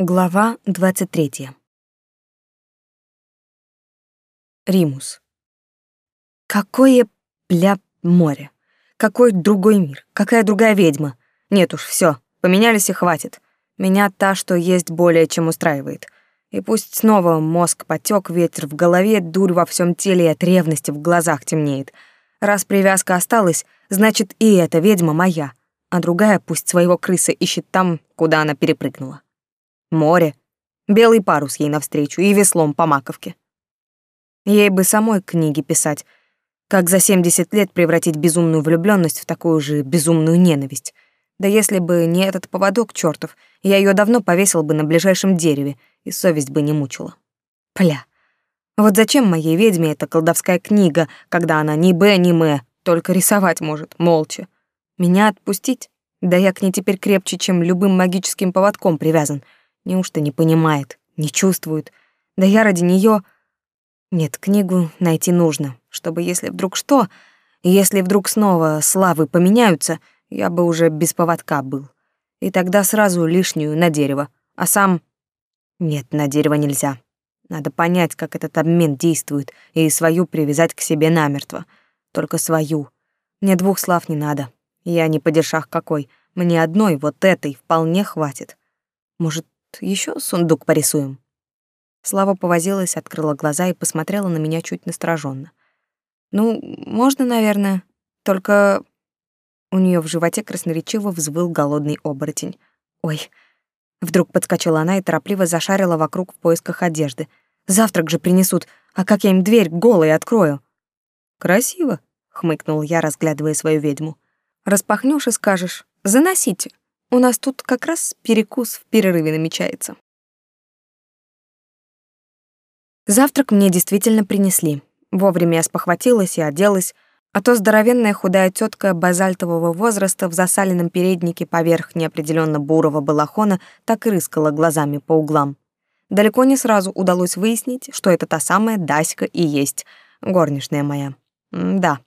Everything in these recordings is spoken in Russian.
Глава 23. Римус. Какое, бля, море? Какой другой мир? Какая другая ведьма? Нет уж, все, поменялись и хватит. Меня та, что есть, более чем устраивает. И пусть снова мозг потек, ветер в голове, дурь во всем теле и от ревности в глазах темнеет. Раз привязка осталась, значит и эта ведьма моя, а другая пусть своего крыса ищет там, куда она перепрыгнула море, белый парус ей навстречу и веслом по маковке. Ей бы самой книги писать, как за 70 лет превратить безумную влюблённость в такую же безумную ненависть. Да если бы не этот поводок чёртов, я её давно повесил бы на ближайшем дереве, и совесть бы не мучила. Пля. Вот зачем моей ведьме эта колдовская книга, когда она ни Б, ни М, только рисовать может, молча? Меня отпустить? Да я к ней теперь крепче, чем любым магическим поводком привязан — Неужто не понимает, не чувствует? Да я ради неё... Нет, книгу найти нужно, чтобы если вдруг что, если вдруг снова славы поменяются, я бы уже без поводка был. И тогда сразу лишнюю на дерево, а сам... Нет, на дерево нельзя. Надо понять, как этот обмен действует, и свою привязать к себе намертво. Только свою. Мне двух слав не надо. Я не падишах какой. Мне одной, вот этой, вполне хватит. Может, еще сундук порисуем?» Слава повозилась, открыла глаза и посмотрела на меня чуть настороженно. «Ну, можно, наверное. Только...» У нее в животе красноречиво взвыл голодный оборотень. «Ой!» Вдруг подскочила она и торопливо зашарила вокруг в поисках одежды. «Завтрак же принесут, а как я им дверь голой открою?» «Красиво», — хмыкнул я, разглядывая свою ведьму. «Распахнёшь и скажешь, заносите». У нас тут как раз перекус в перерыве намечается. Завтрак мне действительно принесли. Вовремя я спохватилась и оделась, а то здоровенная худая тетка базальтового возраста в засаленном переднике поверх неопределенно бурого балахона так и рыскала глазами по углам. Далеко не сразу удалось выяснить, что это та самая Даська и есть, горничная моя. М да.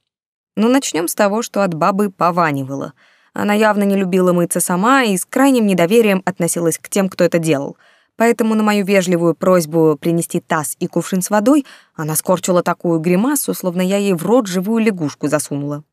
Ну, начнем с того, что от бабы пованивало — она явно не любила мыться сама и с крайним недоверием относилась к тем, кто это делал. Поэтому на мою вежливую просьбу принести таз и кувшин с водой она скорчила такую гримасу, словно я ей в рот живую лягушку засунула.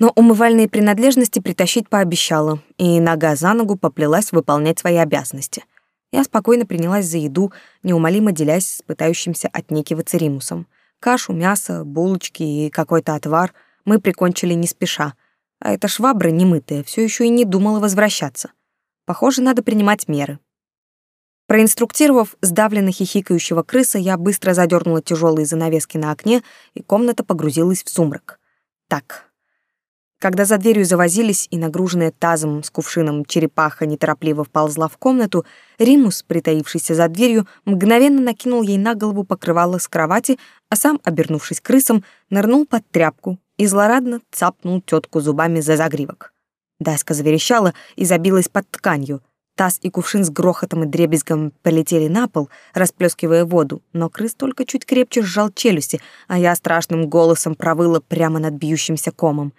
Но умывальные принадлежности притащить пообещала, и нога за ногу поплелась выполнять свои обязанности. Я спокойно принялась за еду, неумолимо делясь с пытающимся отнекиваться Римусом. Кашу, мясо, булочки и какой-то отвар мы прикончили не спеша — а эта швабра немытая все еще и не думала возвращаться. Похоже, надо принимать меры. Проинструктировав сдавленно хихикающего крыса, я быстро задернула тяжелые занавески на окне, и комната погрузилась в сумрак. Так. Когда за дверью завозились и нагруженная тазом с кувшином черепаха неторопливо вползла в комнату, Римус, притаившийся за дверью, мгновенно накинул ей на голову покрывало с кровати, а сам, обернувшись крысом, нырнул под тряпку, и злорадно цапнул тетку зубами за загривок. Даська заверещала и забилась под тканью. Таз и кувшин с грохотом и дребезгом полетели на пол, расплескивая воду, но крыс только чуть крепче сжал челюсти, а я страшным голосом провыла прямо над бьющимся комом.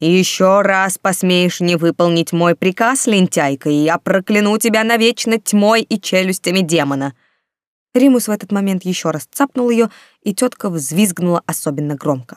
«Еще раз посмеешь не выполнить мой приказ, лентяйка, и я прокляну тебя навечно тьмой и челюстями демона!» Римус в этот момент еще раз цапнул ее, и тетка взвизгнула особенно громко.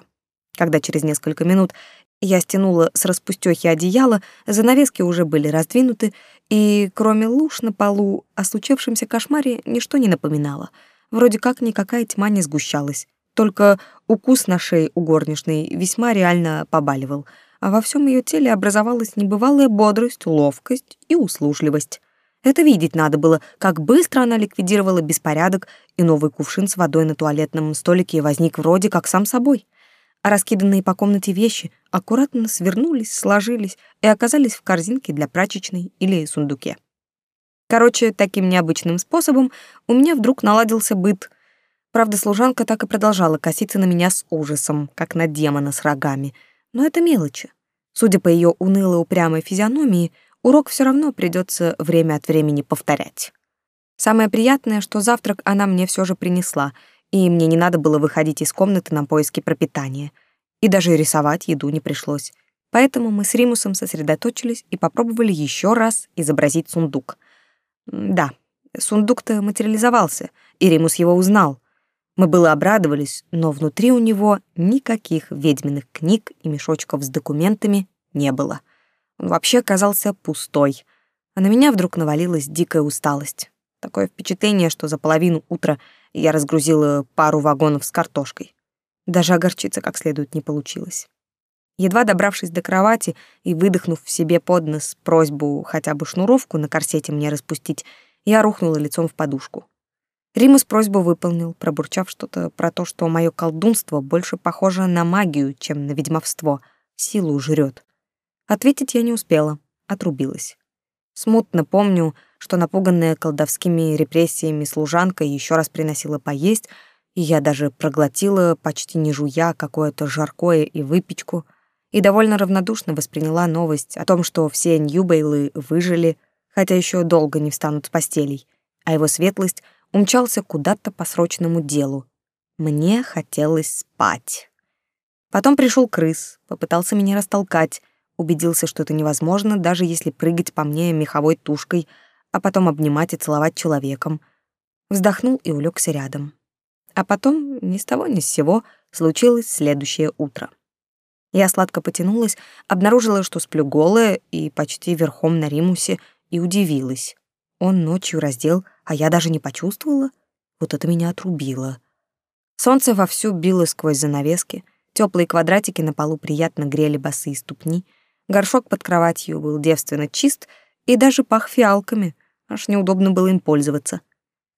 Когда через несколько минут я стянула с распустёхи одеяло, занавески уже были раздвинуты, и кроме луж на полу о случившемся кошмаре ничто не напоминало. Вроде как никакая тьма не сгущалась. Только укус на шее у горничной весьма реально побаливал, а во всем ее теле образовалась небывалая бодрость, ловкость и услужливость. Это видеть надо было, как быстро она ликвидировала беспорядок, и новый кувшин с водой на туалетном столике возник вроде как сам собой а раскиданные по комнате вещи аккуратно свернулись, сложились и оказались в корзинке для прачечной или сундуке. Короче, таким необычным способом у меня вдруг наладился быт. Правда, служанка так и продолжала коситься на меня с ужасом, как на демона с рогами. Но это мелочи. Судя по ее унылой упрямой физиономии, урок все равно придется время от времени повторять. Самое приятное, что завтрак она мне все же принесла — и мне не надо было выходить из комнаты на поиски пропитания. И даже рисовать еду не пришлось. Поэтому мы с Римусом сосредоточились и попробовали еще раз изобразить сундук. Да, Сундук-то материализовался, и Римус его узнал. Мы было обрадовались, но внутри у него никаких ведьминых книг и мешочков с документами не было. Он вообще оказался пустой. А на меня вдруг навалилась дикая усталость. Такое впечатление, что за половину утра я разгрузила пару вагонов с картошкой. Даже огорчиться как следует не получилось. Едва добравшись до кровати и выдохнув в себе под нос просьбу хотя бы шнуровку на корсете мне распустить, я рухнула лицом в подушку. Римус просьбу выполнил, пробурчав что-то про то, что мое колдунство больше похоже на магию, чем на ведьмовство, силу жрет. Ответить я не успела, отрубилась. Смутно помню, что напуганная колдовскими репрессиями служанка еще раз приносила поесть, и я даже проглотила, почти не жуя, какое-то жаркое и выпечку, и довольно равнодушно восприняла новость о том, что все Ньюбейлы выжили, хотя еще долго не встанут с постелей, а его светлость умчался куда-то по срочному делу. Мне хотелось спать. Потом пришел крыс, попытался меня растолкать, убедился, что это невозможно, даже если прыгать по мне меховой тушкой, а потом обнимать и целовать человеком. Вздохнул и улегся рядом. А потом, ни с того ни с сего, случилось следующее утро. Я сладко потянулась, обнаружила, что сплю голая и почти верхом на Римусе, и удивилась. Он ночью раздел, а я даже не почувствовала. Вот это меня отрубило. Солнце вовсю било сквозь занавески, теплые квадратики на полу приятно грели босые ступни, горшок под кроватью был девственно чист и даже пах фиалками, аж неудобно было им пользоваться.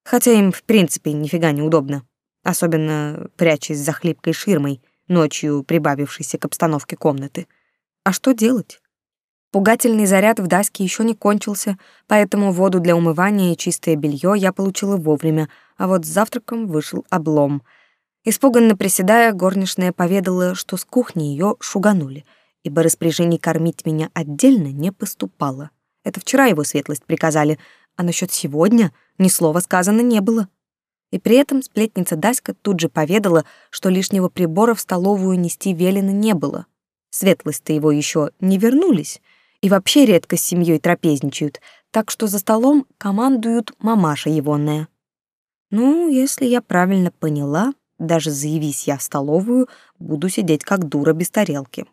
Хотя им, в принципе, нифига не удобно, особенно прячась за хлипкой ширмой, ночью прибавившейся к обстановке комнаты. А что делать? Пугательный заряд в Даске еще не кончился, поэтому воду для умывания и чистое белье я получила вовремя, а вот с завтраком вышел облом. Испуганно приседая, горничная поведала, что с кухни ее шуганули, ибо распоряжений кормить меня отдельно не поступало. Это вчера его светлость приказали, а насчет сегодня ни слова сказано не было. И при этом сплетница Даська тут же поведала, что лишнего прибора в столовую нести велено не было. Светлость-то его еще не вернулись — и вообще редко с семьей трапезничают, так что за столом командуют мамаша егоная. Ну, если я правильно поняла, даже заявись я в столовую, буду сидеть как дура без тарелки.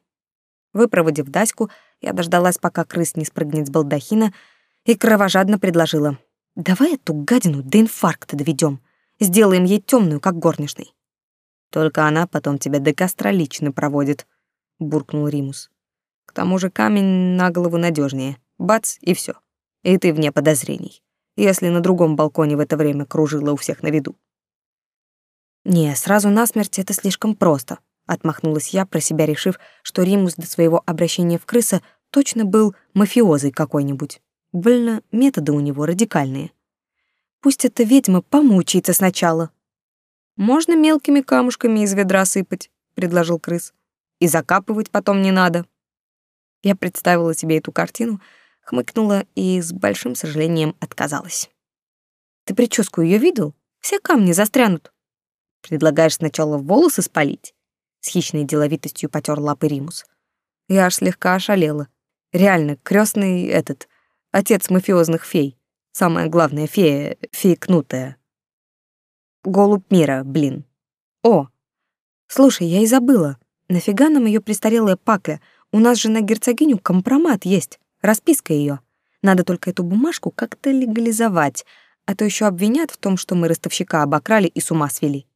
Выпроводив Даську, я дождалась, пока крыс не спрыгнет с балдахина, и кровожадно предложила. «Давай эту гадину до инфаркта доведем, сделаем ей темную, как горничной». «Только она потом тебя до костра лично проводит», — буркнул Римус. К тому же камень на голову надежнее. Бац, и все. И ты вне подозрений. Если на другом балконе в это время кружила у всех на виду. Не, сразу насмерть это слишком просто, отмахнулась я, про себя решив, что Римус до своего обращения в крыса точно был мафиозой какой-нибудь. Больно методы у него радикальные. Пусть эта ведьма помучается сначала. Можно мелкими камушками из ведра сыпать, предложил крыс. И закапывать потом не надо. Я представила себе эту картину, хмыкнула и с большим сожалением отказалась. Ты прическу ее видел? Все камни застрянут. Предлагаешь сначала волосы спалить? С хищной деловитостью потер лапы Римус. Я аж слегка ошалела. Реально, крестный этот, отец мафиозных фей. Самая главная фея, фея Голубь мира, блин. О, слушай, я и забыла. Нафига нам ее престарелая пакля? У нас же на герцогиню компромат есть, расписка ее. Надо только эту бумажку как-то легализовать, а то еще обвинят в том, что мы ростовщика обокрали и с ума свели.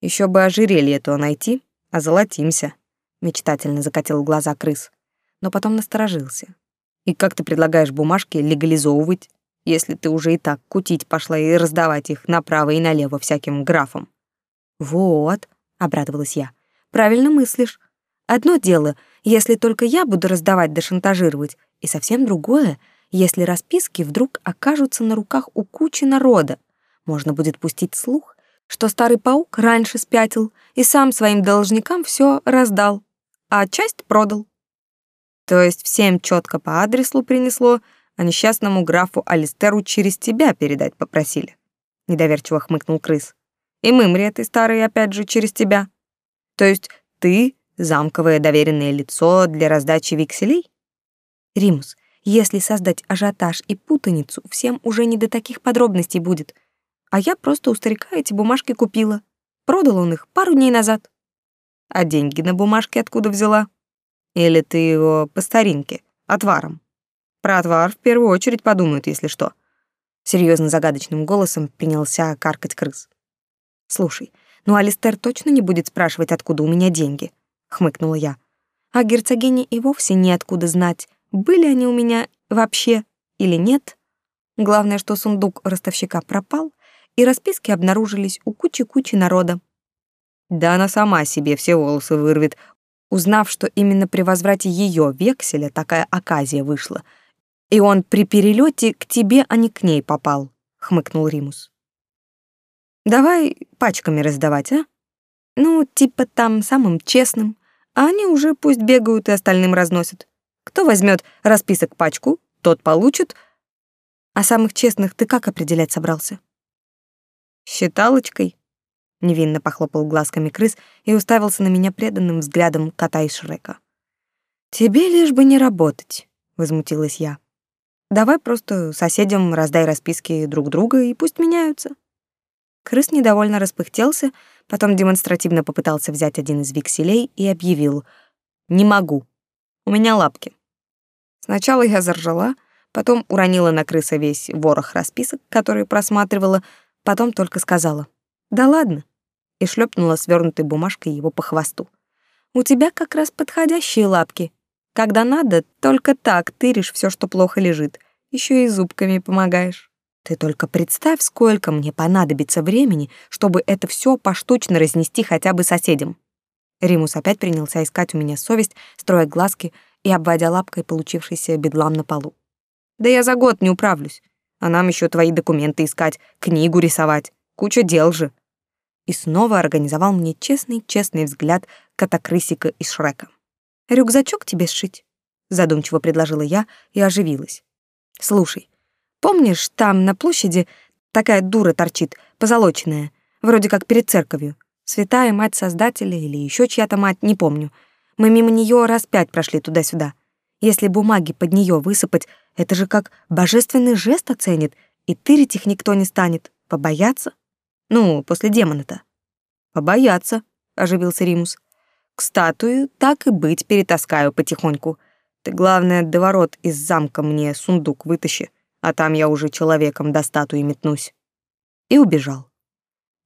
Еще бы ожерелье то найти, а золотимся. Мечтательно закатил глаза крыс, но потом насторожился. И как ты предлагаешь бумажки легализовывать, если ты уже и так кутить пошла и раздавать их направо и налево всяким графам? Вот, обрадовалась я. Правильно мыслишь. Одно дело, если только я буду раздавать да шантажировать, и совсем другое, если расписки вдруг окажутся на руках у кучи народа. Можно будет пустить слух, что старый паук раньше спятил и сам своим должникам все раздал, а часть продал. То есть всем четко по адресу принесло, а несчастному графу Алистеру через тебя передать попросили. Недоверчиво хмыкнул крыс. И мымри этой старой опять же через тебя. То есть ты замковое доверенное лицо для раздачи векселей? Римус, Если создать ажиотаж и путаницу, всем уже не до таких подробностей будет. А я просто у старика эти бумажки купила. Продал он их пару дней назад. А деньги на бумажке откуда взяла? Или ты его по старинке, отваром? Про отвар в первую очередь подумают, если что. Серьезно загадочным голосом принялся каркать крыс. Слушай, ну Алистер точно не будет спрашивать, откуда у меня деньги, хмыкнула я. А герцогине и вовсе неоткуда знать, были они у меня вообще или нет. Главное, что сундук ростовщика пропал, и расписки обнаружились у кучи-кучи народа. Да она сама себе все волосы вырвет, узнав, что именно при возврате ее векселя такая оказия вышла. И он при перелете к тебе, а не к ней попал, хмыкнул Римус. Давай пачками раздавать, а? Ну, типа там самым честным, а они уже пусть бегают и остальным разносят. Кто возьмет расписок пачку, тот получит. А самых честных ты как определять собрался? Считалочкой. Невинно похлопал глазками крыс и уставился на меня преданным взглядом кота из Шрека. Тебе лишь бы не работать, возмутилась я. Давай просто соседям раздай расписки друг друга и пусть меняются. Крыс недовольно распыхтелся, потом демонстративно попытался взять один из векселей и объявил: "Не могу. У меня лапки. Сначала я заржала, потом уронила на крыса весь ворох расписок, который просматривала, потом только сказала «Да ладно» и шлепнула свернутой бумажкой его по хвосту. «У тебя как раз подходящие лапки. Когда надо, только так тыришь все, что плохо лежит. Еще и зубками помогаешь. Ты только представь, сколько мне понадобится времени, чтобы это все поштучно разнести хотя бы соседям. Римус опять принялся искать у меня совесть, строя глазки и обводя лапкой получившийся бедлам на полу. «Да я за год не управлюсь, а нам еще твои документы искать, книгу рисовать, куча дел же». И снова организовал мне честный-честный взгляд котокрысика из Шрека. «Рюкзачок тебе сшить?» — задумчиво предложила я и оживилась. «Слушай, помнишь, там на площади такая дура торчит, позолоченная, вроде как перед церковью? Святая мать Создателя или еще чья-то мать, не помню. Мы мимо нее раз пять прошли туда-сюда. Если бумаги под нее высыпать, это же как божественный жест оценит, и тырить их никто не станет. Побояться? Ну, после демона-то. Побояться, оживился Римус. К статуе так и быть перетаскаю потихоньку. Ты, главное, до ворот из замка мне сундук вытащи, а там я уже человеком до статуи метнусь. И убежал.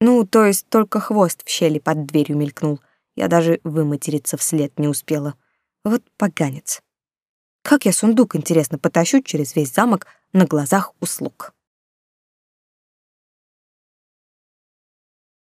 Ну, то есть только хвост в щели под дверью мелькнул. Я даже выматериться вслед не успела. Вот поганец. Как я сундук, интересно, потащу через весь замок на глазах услуг.